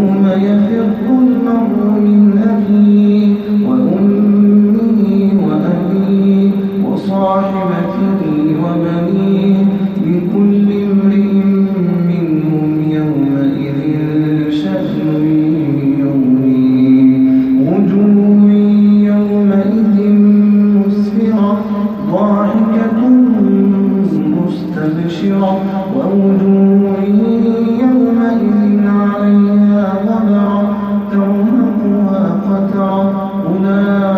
يوم يفر المرء ربنا